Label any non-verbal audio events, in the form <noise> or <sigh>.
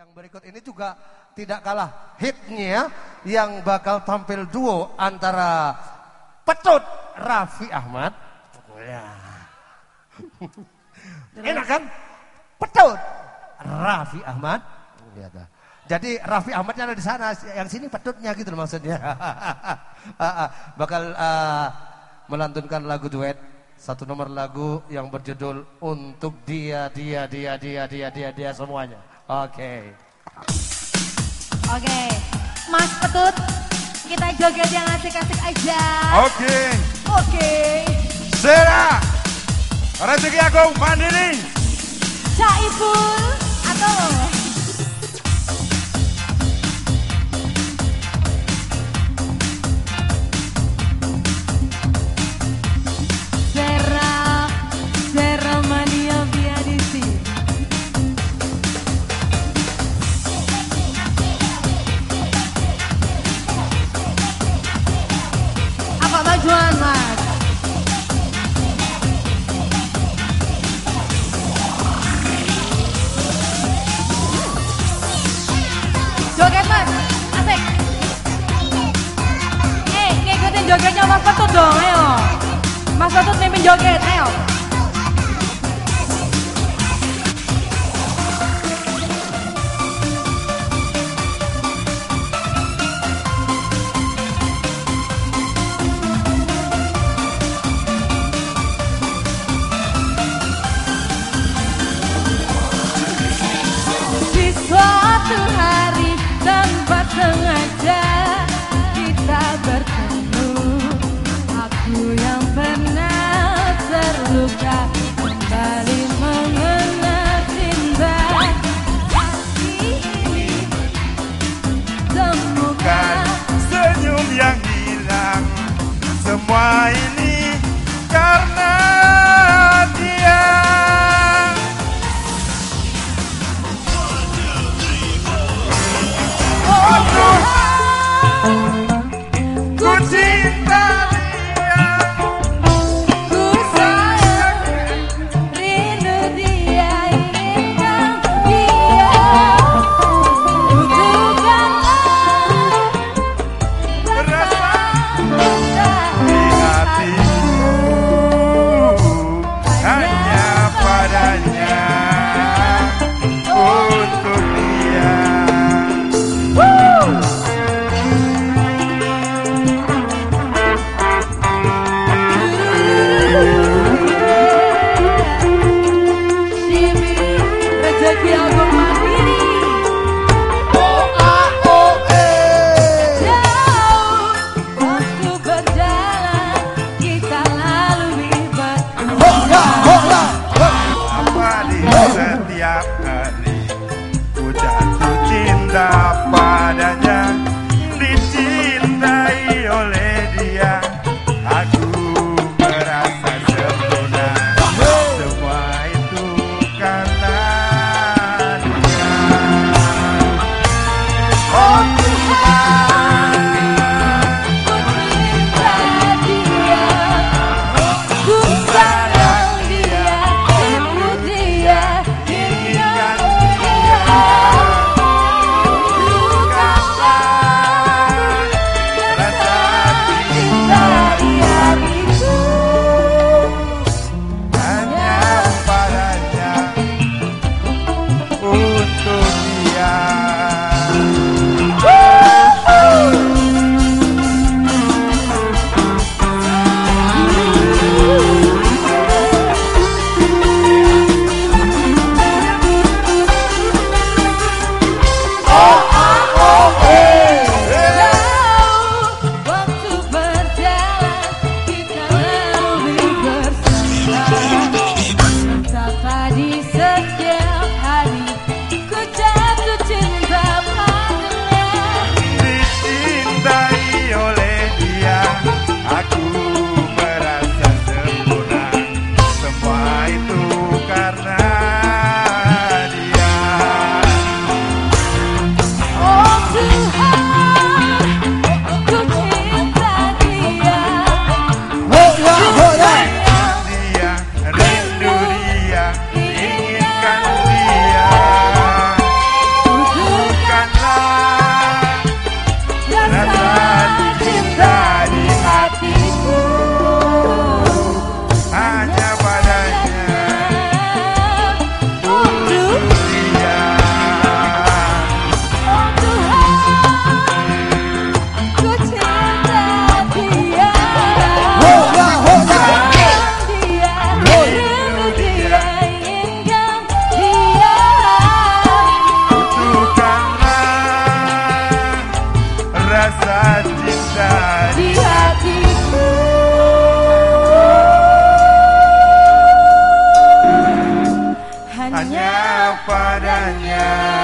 Yang berikut ini juga tidak kalah hitnya yang bakal tampil duo antara Petut Raffi Ahmad. Ya. Enak kan? Petut Raffi Ahmad. Ya, dah. Jadi Raffi Ahmadnya ada di sana, yang sini petutnya gitu loh maksudnya. <laughs> bakal uh, melantunkan lagu duet satu nomor lagu yang berjudul untuk dia dia dia dia dia dia dia semuanya. Oke. Okay. Oke. Okay. Mas Petut, kita joget yang asik-asik aja. Oke. Okay. Oke. Okay. Sera. Rezeki Agung Mandiri. Caipul atau Mas Petut dong, ayo. Mas Petut mimpin joget, ayo. Right. padanya.